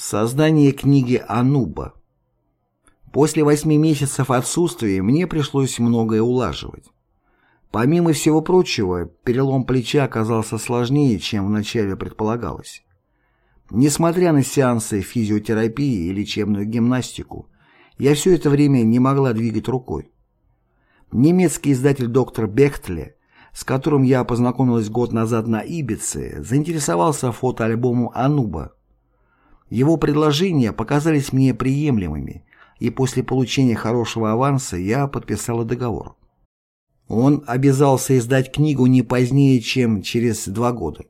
Создание книги Ануба. После восьми месяцев отсутствия мне пришлось многое улаживать. Помимо всего прочего, перелом плеча оказался сложнее, чем вначале предполагалось. Несмотря на сеансы физиотерапии и лечебную гимнастику, я все это время не могла двигать рукой. Немецкий издатель доктор Бехтле, с которым я познакомилась год назад на Ибице, заинтересовался фотоальбомом Ануба, его предложения показались мне приемлемыми, и после получения хорошего аванса я подписала договор. Он обязался издать книгу не позднее, чем через два года.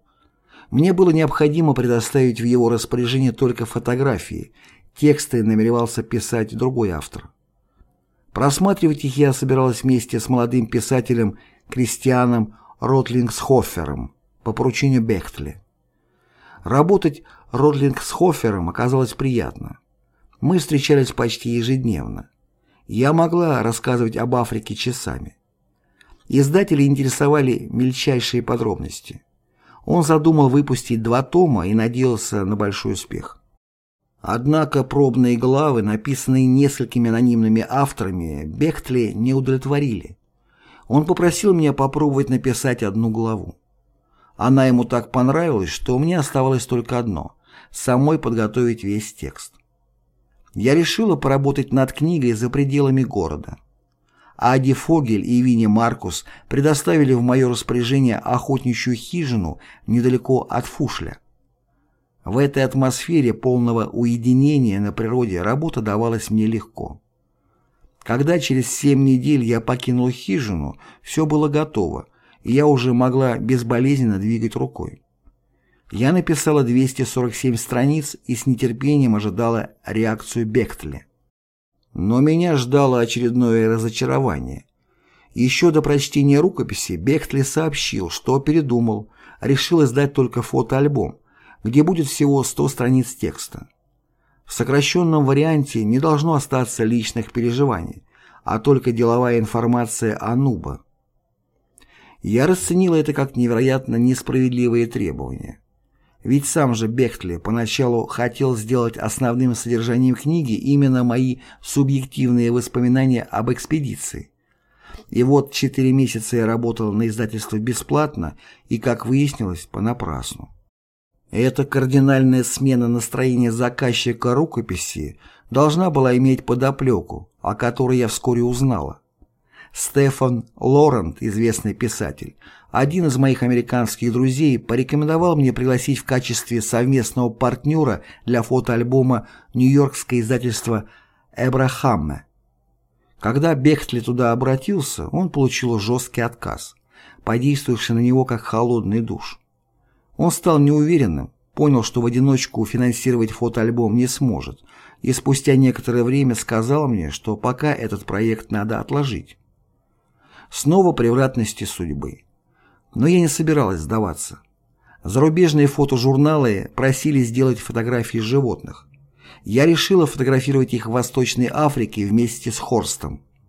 Мне было необходимо предоставить в его распоряжение только фотографии, тексты намеревался писать другой автор. Просматривать их я собиралась вместе с молодым писателем Кристианом Ротлингсхофером по поручению Бехтли. Работать Родлинг с Хофером оказалось приятно. Мы встречались почти ежедневно. Я могла рассказывать об Африке часами. Издатели интересовали мельчайшие подробности. Он задумал выпустить два тома и надеялся на большой успех. Однако пробные главы, написанные несколькими анонимными авторами, Бехтли не удовлетворили. Он попросил меня попробовать написать одну главу. Она ему так понравилась, что мне оставалось только одно – самой подготовить весь текст. Я решила поработать над книгой за пределами города. Ади Фогель и Винни Маркус предоставили в мое распоряжение охотничью хижину недалеко от Фушля. В этой атмосфере полного уединения на природе работа давалась мне легко. Когда через семь недель я покинул хижину, все было готово, и я уже могла безболезненно двигать рукой. Я написала 247 страниц и с нетерпением ожидала реакцию Бехтля. Но меня ждало очередное разочарование. Еще до прочтения рукописи Бехтли сообщил, что передумал, решил издать только фотоальбом, где будет всего 100 страниц текста. В сокращенном варианте не должно остаться личных переживаний, а только деловая информация о Нуба. Я расценила это как невероятно несправедливые требования. Ведь сам же Бехтли поначалу хотел сделать основным содержанием книги именно мои субъективные воспоминания об экспедиции. И вот четыре месяца я работал на издательство бесплатно и, как выяснилось, понапрасну. Эта кардинальная смена настроения заказчика рукописи должна была иметь подоплеку, о которой я вскоре узнала. Стефан Лорент, известный писатель, один из моих американских друзей, порекомендовал мне пригласить в качестве совместного партнера для фотоальбома нью-йоркское издательство «Эбрахамме». Когда Бехтли туда обратился, он получил жесткий отказ, подействовавший на него как холодный душ. Он стал неуверенным, понял, что в одиночку финансировать фотоальбом не сможет, и спустя некоторое время сказал мне, что пока этот проект надо отложить. Снова превратности судьбы. Но я не собиралась сдаваться. Зарубежные фотожурналы просили сделать фотографии животных. Я решила фотографировать их в Восточной Африке вместе с Хорстом.